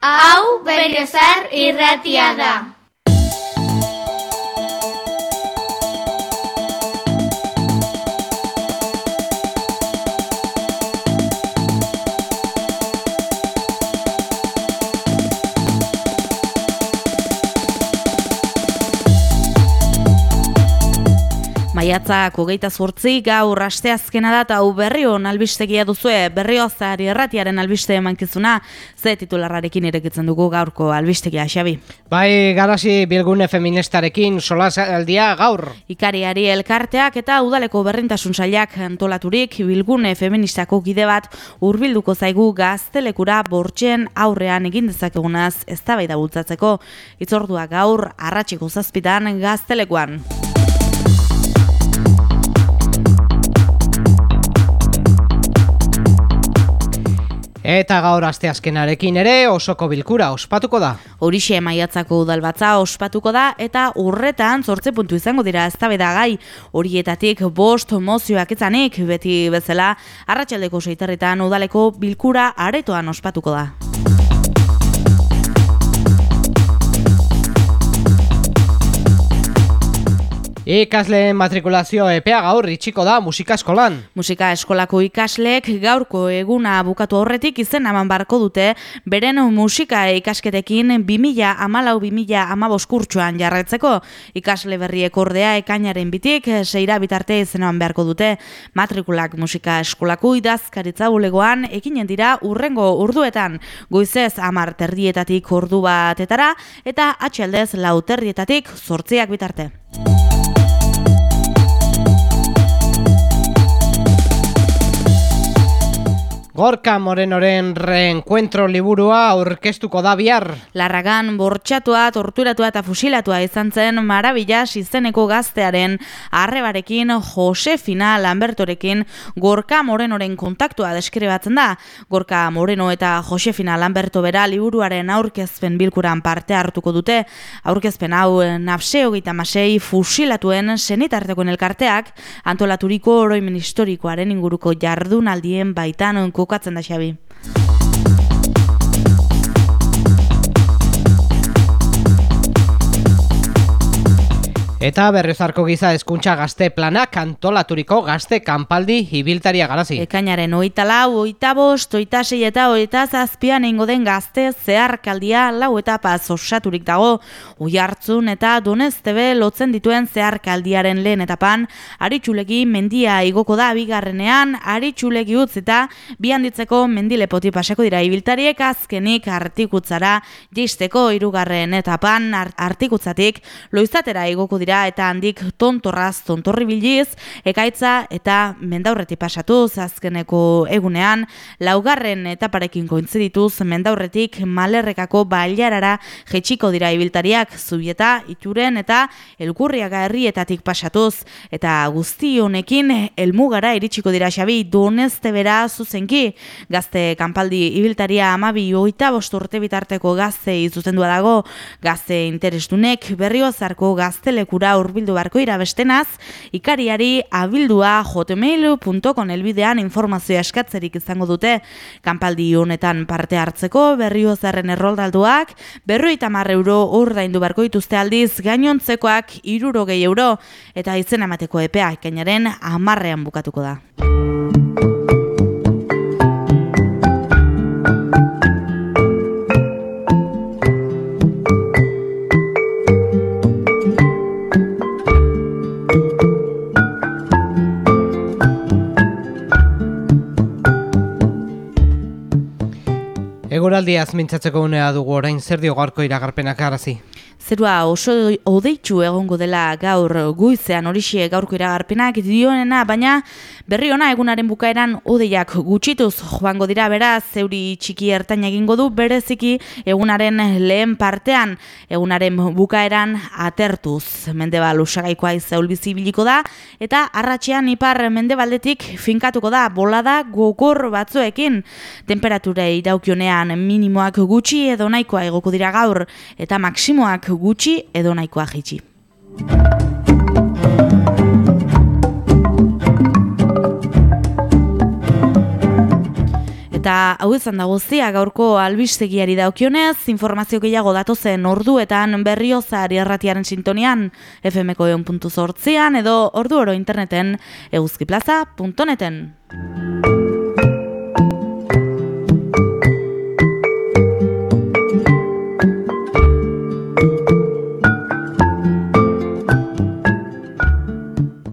Hau berriozar irratia da. Maiatzak hogeita zortzi gaur asteazkena da eta hau berri hon albistegia duzue berri ozari erratiaren albiste emankizuna ze titularrarekin irekitzen dugu gaurko albistegia xabi. Bai, garasi bilgune feministarekin solasaldia gaur. Ikariari elkarteak eta udaleko berrintasun sailak antolaturik bilgune feministako gide bat hurbilduko zaigu gaztelekura bortxen aurrean egin dezakegunaz eztabaida bultzatzeko itzordua gaur arratsiko zazpitan gaztelekuan. Eta gaur asteazkenarekin ere osoko bilkura ospatuko da. Horixe maiatzako udalbatza ospatuko da eta urretan zortze puntu izango dira eztabaida gai horietatik bost mozioak etzanik beti bezala arratsaldeko seiterretan udaleko bilkura aretoan ospatuko da. Ikasleen matrikulazio epea gaur itxiko da musika eskolan. Musika eskolako ikasleek gaurko eguna bukatu horretik izen eman barko dute beren musika ikasketekin 2000 amalau 2000 amaboskurtsuan jarretzeko. Ikasle berriek ordea ekainaren bitik seira bitarte izen eman beharko dute. Matrikulak musika eskolako idazkaritza bulegoan ekinen dira urrengo urduetan. Goizez amar terdietatik ordu batetara eta atxaldez lau terdietatik sortziak bitarte. Gorka Morenoren reencuentro liburua aurkeztuko da bihar. Larragan bortxatua, torturatua eta fusilatua izan zen marabila izeneko gaztearen arrebarekin Josefina Lambertorekin Gorka Morenoren kontaktua deskribatzen da. Gorka Moreno eta Josefina Lamberto bera liburuaren aurkezpen bilkuran parte hartuko dute. Aurkezpen hau nafseo gita masei fusilatuen senitartekoen elkarteak antolaturiko oroimen historikoaren inguruko jardunaldien baitan kokatzen da Xabi. Eta berrezarko giza eskuntza gazte planak antolaturiko gazte kanpaldi hibiltaria garazi. Ekainaren oita lau, oita bost, oita sei eta oita zazpian ingo den gazte zeharkaldia lau eta paz osaturik dago. Ui hartzun eta doneztebe lotzen dituen zeharkaldiaren lehen etapan, aritxulegi mendia igoko da bigarrenean, aritxulegi utz eta bian ditzeko mendilepoti pasako dira hibiltariek azkenik artikutzara jisteko irugarren etapan artikutzatik loizatera igoko dira eta handik tontorraz tontorri biliz, ekaitza eta mendaurreti pasatuz azkeneko egunean, laugarren etaparekin kointzidituz mendaurretik malerrekako bailarara jetxiko dira ibiltariak zubieta, ituren eta elkurriaga herrietatik pasatuz, eta guzti honekin elmugara iritsiko dira xabi donezte bera zuzenki, gazte kanpaldi ibiltaria amabi oita urte bitarteko gazte izuzendua dago, gazte interestunek berriozarko gazteleku lekura urbildu barko irabestenaz, ikariari abildua hotmail.com elbidean informazioa eskatzerik izango dute. Kanpaldi honetan parte hartzeko berrio zerren erroldalduak, berro eta euro urdaindu barko ituzte aldiz gainontzekoak iruro gehi euro, eta izen emateko epea ikainaren amarrean bukatuko da. Eguraldiaz mintzatzeko unea dugu orain zer dio gaurko iragarpenak arazi. Zerua oso odeitzu egongo dela gaur guizean horixe gaurko iragarpenak dionena, baina berri ona egunaren bukaeran odeiak gutxituz joango dira beraz zeuri txiki ertain egingo du bereziki egunaren lehen partean. Egunaren bukaeran atertuz mendebal usagaikoa izaul bizibiliko da eta arratxean ipar mendebaldetik finkatuko da bolada gogor batzuekin. Temperatura idaukionean minimoak gutxi edo nahikoa egoko dira gaur eta maksimoak gutxi edo nahikoa jitsi. Eta hau izan da guztia gaurko albistegiari daukionez, informazio gehiago datozen orduetan berriozar erratiaren sintonian fmko edo ordu oro interneten eguzkiplaza.neten.